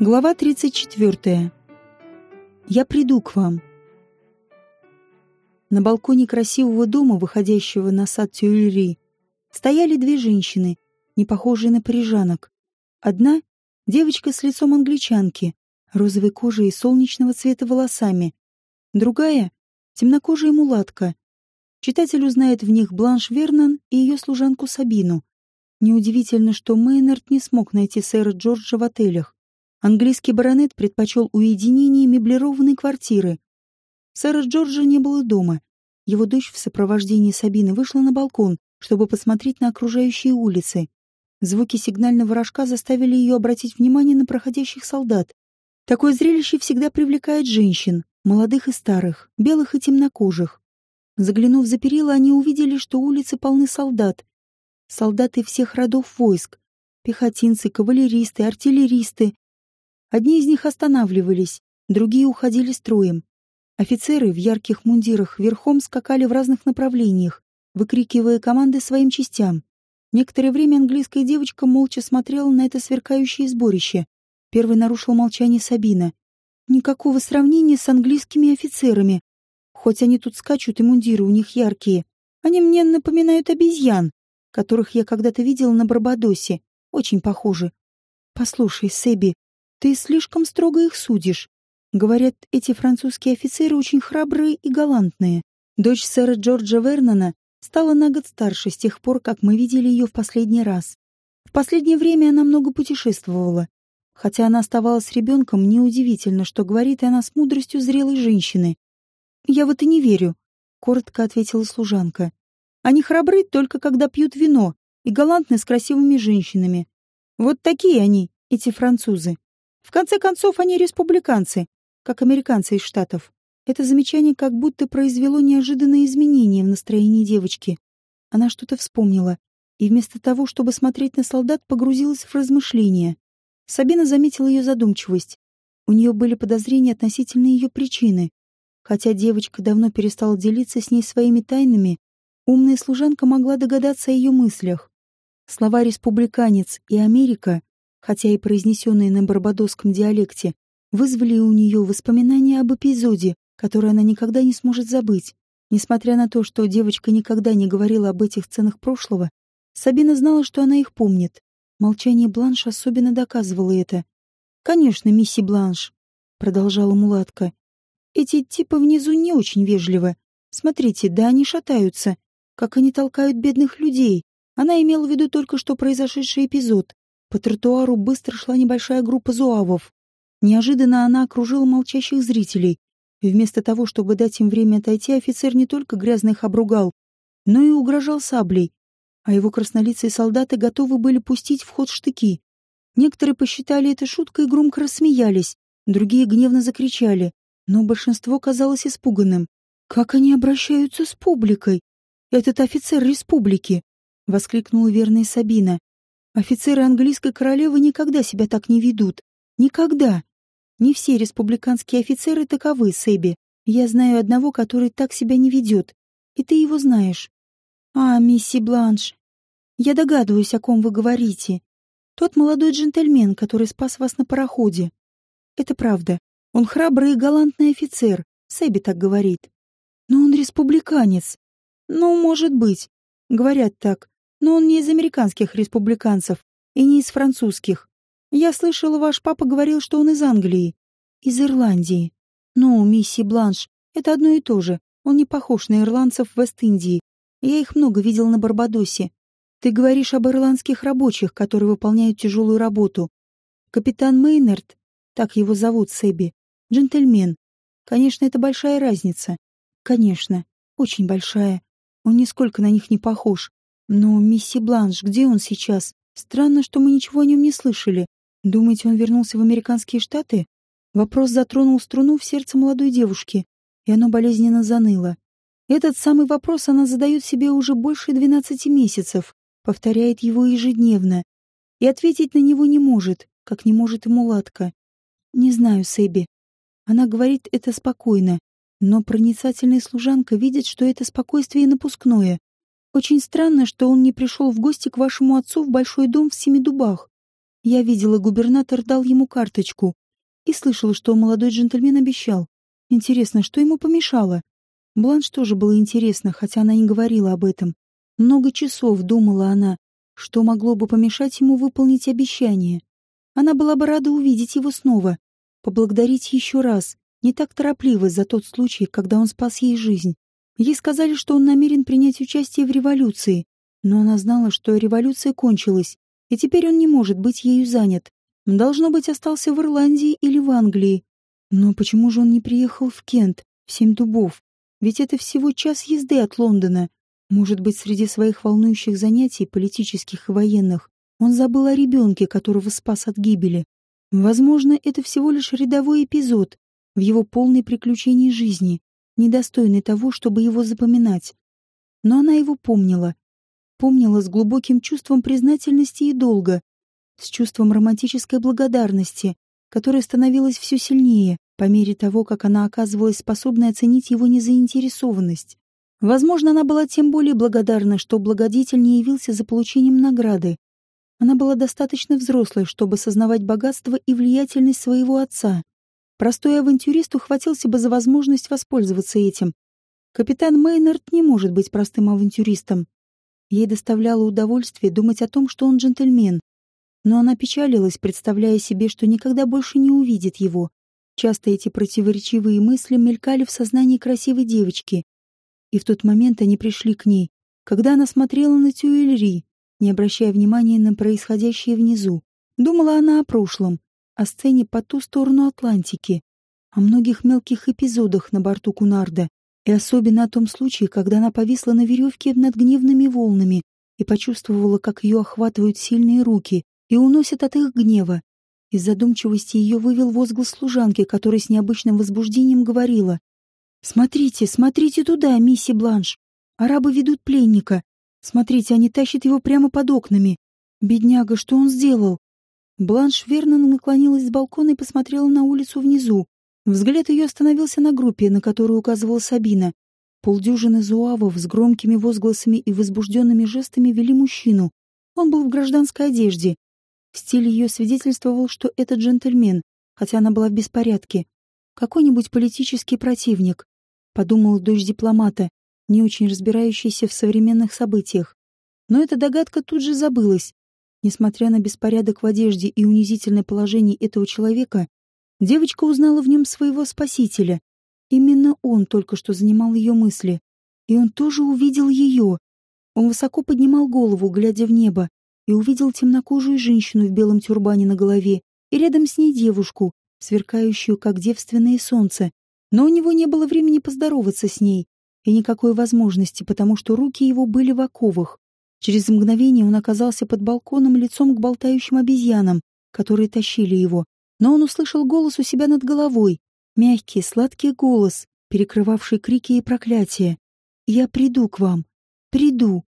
Глава 34. Я приду к вам. На балконе красивого дома, выходящего на сад Тюильри, стояли две женщины, не похожие на парижанок. Одна — девочка с лицом англичанки, розовой кожей и солнечного цвета волосами. Другая — темнокожая мулатка. Читатель узнает в них Бланш Вернон и ее служанку Сабину. Неудивительно, что Мейнард не смог найти сэра Джорджа в отелях. Английский баронет предпочел уединение меблированной квартиры. Сэра Джорджа не было дома. Его дочь в сопровождении Сабины вышла на балкон, чтобы посмотреть на окружающие улицы. Звуки сигнального рожка заставили ее обратить внимание на проходящих солдат. Такое зрелище всегда привлекает женщин, молодых и старых, белых и темнокожих. Заглянув за перила, они увидели, что улицы полны солдат. Солдаты всех родов войск. Пехотинцы, кавалеристы, артиллеристы, Одни из них останавливались, другие уходили строем. Офицеры в ярких мундирах верхом скакали в разных направлениях, выкрикивая команды своим частям. Некоторое время английская девочка молча смотрела на это сверкающее сборище. Первой нарушил молчание Сабина. Никакого сравнения с английскими офицерами. Хоть они тут скачут и мундиры у них яркие. Они мне напоминают обезьян, которых я когда-то видела на Барбадосе. Очень похожи. Послушай, Себи, ты слишком строго их судишь. Говорят, эти французские офицеры очень храбрые и галантные. Дочь сэра Джорджа Вернона стала на год старше с тех пор, как мы видели ее в последний раз. В последнее время она много путешествовала. Хотя она оставалась ребенком, неудивительно, что говорит она с мудростью зрелой женщины. «Я в это не верю», — коротко ответила служанка. «Они храбры только когда пьют вино и галантны с красивыми женщинами. Вот такие они, эти французы. В конце концов, они республиканцы, как американцы из Штатов. Это замечание как будто произвело неожиданные изменения в настроении девочки. Она что-то вспомнила, и вместо того, чтобы смотреть на солдат, погрузилась в размышления. Сабина заметила ее задумчивость. У нее были подозрения относительно ее причины. Хотя девочка давно перестала делиться с ней своими тайнами, умная служанка могла догадаться о ее мыслях. Слова «республиканец» и «Америка» хотя и произнесенные на барбадосском диалекте, вызвали у нее воспоминания об эпизоде, который она никогда не сможет забыть. Несмотря на то, что девочка никогда не говорила об этих сценах прошлого, Сабина знала, что она их помнит. Молчание Бланш особенно доказывало это. «Конечно, мисси Бланш», — продолжала мулатка. «Эти типы внизу не очень вежливы. Смотрите, да они шатаются. Как они толкают бедных людей. Она имела в виду только что произошедший эпизод. По тротуару быстро шла небольшая группа зуавов. Неожиданно она окружила молчащих зрителей. И вместо того, чтобы дать им время отойти, офицер не только грязно их обругал, но и угрожал саблей, а его краснолицые солдаты готовы были пустить в ход штыки. Некоторые посчитали это шуткой и громко рассмеялись, другие гневно закричали, но большинство казалось испуганным. «Как они обращаются с публикой? Этот офицер республики!» — воскликнула верная Сабина. Офицеры английской королевы никогда себя так не ведут. Никогда. Не все республиканские офицеры таковы, Сэби. Я знаю одного, который так себя не ведет. И ты его знаешь. А, мисси Бланш, я догадываюсь, о ком вы говорите. Тот молодой джентльмен, который спас вас на пароходе. Это правда. Он храбрый и галантный офицер. Сэби так говорит. Но он республиканец. Ну, может быть. Говорят так. Но он не из американских республиканцев и не из французских. Я слышала, ваш папа говорил, что он из Англии. Из Ирландии. Ну, мисси Бланш, это одно и то же. Он не похож на ирландцев в Вест-Индии. Я их много видел на Барбадосе. Ты говоришь об ирландских рабочих, которые выполняют тяжелую работу. Капитан Мейнард, так его зовут Себи, джентльмен. Конечно, это большая разница. Конечно, очень большая. Он нисколько на них не похож. Но, мисси Бланш, где он сейчас? Странно, что мы ничего о нем не слышали. Думаете, он вернулся в американские штаты? Вопрос затронул струну в сердце молодой девушки, и оно болезненно заныло. Этот самый вопрос она задает себе уже больше двенадцати месяцев, повторяет его ежедневно, и ответить на него не может, как не может и мулатка. Не знаю, Сэби. Она говорит это спокойно, но проницательная служанка видит, что это спокойствие напускное. Очень странно, что он не пришел в гости к вашему отцу в большой дом в Семи Дубах. Я видела, губернатор дал ему карточку и слышала, что молодой джентльмен обещал. Интересно, что ему помешало? Бланш тоже было интересно, хотя она не говорила об этом. Много часов думала она, что могло бы помешать ему выполнить обещание. Она была бы рада увидеть его снова, поблагодарить еще раз, не так торопливо за тот случай, когда он спас ей жизнь. Ей сказали, что он намерен принять участие в революции, но она знала, что революция кончилась, и теперь он не может быть ею занят. Должно быть, остался в Ирландии или в Англии. Но почему же он не приехал в Кент, в Семь Дубов? Ведь это всего час езды от Лондона. Может быть, среди своих волнующих занятий, политических и военных, он забыл о ребенке, которого спас от гибели. Возможно, это всего лишь рядовой эпизод в его полной приключении жизни, недостойный того, чтобы его запоминать. Но она его помнила, помнила с глубоким чувством признательности и долга, с чувством романтической благодарности, которое становилось все сильнее по мере того, как она оказывалась способной оценить его незаинтересованность. Возможно, она была тем более благодарна, что благодетель не явился за получением награды. Она была достаточно взрослой, чтобы сознавать богатство и влиятельность своего отца. Простой авантюрист ухватился бы за возможность воспользоваться этим. Капитан Мейнард не может быть простым авантюристом. Ей доставляло удовольствие думать о том, что он джентльмен. Но она печалилась, представляя себе, что никогда больше не увидит его. Часто эти противоречивые мысли мелькали в сознании красивой девочки. И в тот момент они пришли к ней, когда она смотрела на Тюэльри, не обращая внимания на происходящее внизу. Думала она о прошлом, о сцене по ту сторону Атлантики, о многих мелких эпизодах на борту Кунарда, и особенно о том случае, когда она повисла на веревке над гневными волнами и почувствовала, как ее охватывают сильные руки и уносят от их гнева. Из задумчивости ее вывел возглас служанки, которая с необычным возбуждением говорила. «Смотрите, смотрите туда, мисси Бланш! Арабы ведут пленника. Смотрите, они тащат его прямо под окнами. Бедняга, что он сделал?» Бланш верно наклонилась с балкона и посмотрела на улицу внизу. Взгляд ее остановился на группе, на которую указывала Сабина. Полдюжины зуавов с громкими возгласами и возбужденными жестами вели мужчину. Он был в гражданской одежде. Стиль ее свидетельствовал, что это джентльмен, хотя она была в беспорядке. Какой-нибудь политический противник, подумал дочь дипломата, не очень разбирающийся в современных событиях. Но эта догадка тут же забылась. Несмотря на беспорядок в одежде и унизительное положение этого человека, Девочка узнала в нем своего спасителя. Именно он только что занимал ее мысли. И он тоже увидел ее. Он высоко поднимал голову, глядя в небо, и увидел темнокожую женщину в белом тюрбане на голове, и рядом с ней девушку, сверкающую, как девственное солнце. Но у него не было времени поздороваться с ней, и никакой возможности, потому что руки его были в оковах. Через мгновение он оказался под балконом лицом к болтающим обезьянам, которые тащили его но он услышал голос у себя над головой, мягкий, сладкий голос, перекрывавший крики и проклятия. «Я приду к вам, приду,